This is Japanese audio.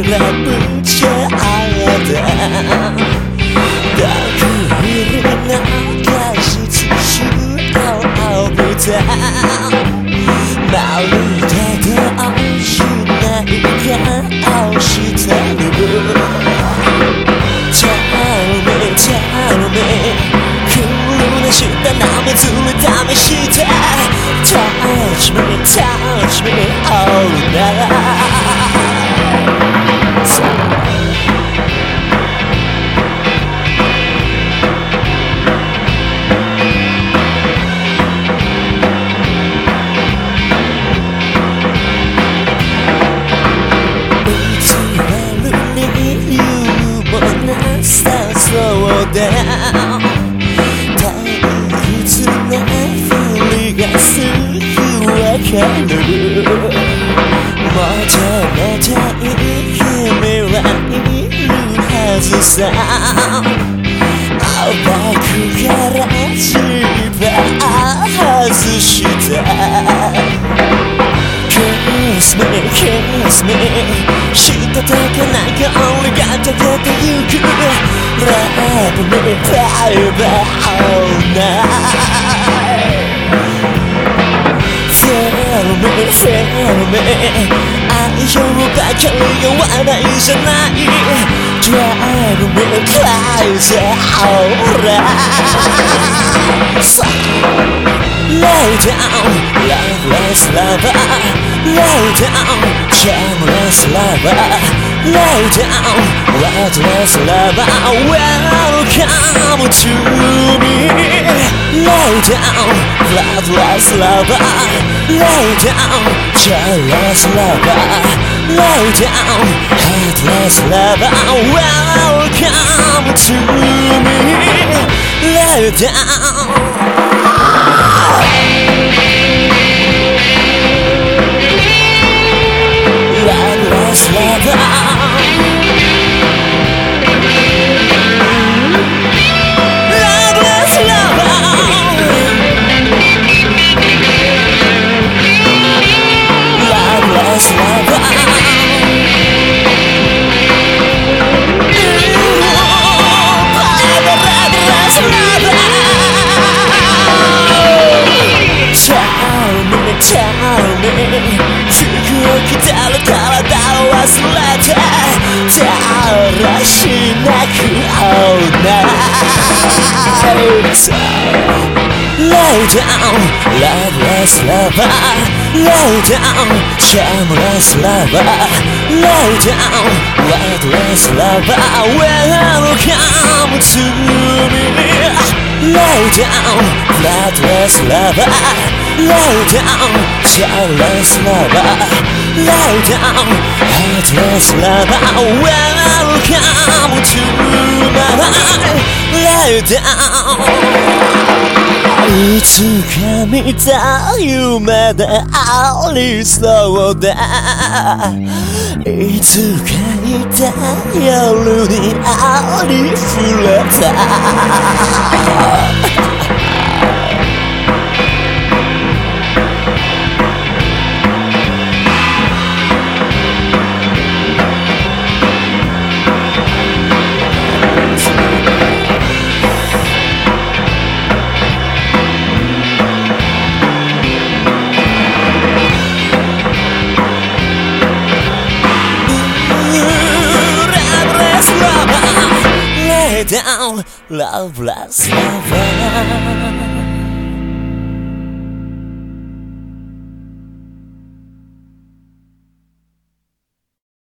い顔してる Tell me, tell me クールした舐めつめ試して Touch me, touch me, all night ぐわかるもともといい君はいるはずさ。暴くからジーパー外した Kiss me, kiss me したたかな香りが溶けてゆく。Love me, baby, all night 愛情ばかりが笑いじゃない Drive me crazy, alright Lay down, loveless lover Lay down, shameless lover Lay down, loveless lover Welcome loveless lover Lay down, jealous lover Lay down, heartless lover Welcome to me. Lay down Lay down, loveless lover Lay down, shameless lover Lay down, wordless lover Welcome to me Lay down, bloodless lover Lay down, jealous lover Lay down, heartless lover Welcome to my Lay down いつか見た夢でありそうだいつかいた夜にありふれた down, loveless lover